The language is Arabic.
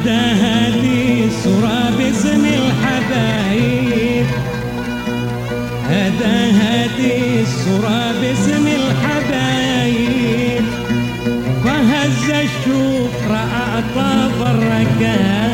هدا هذه الصورة باسم الحبايب. هدا هذه الصورة باسم الحبايب. فهز الشوق رأى طاب الركاب.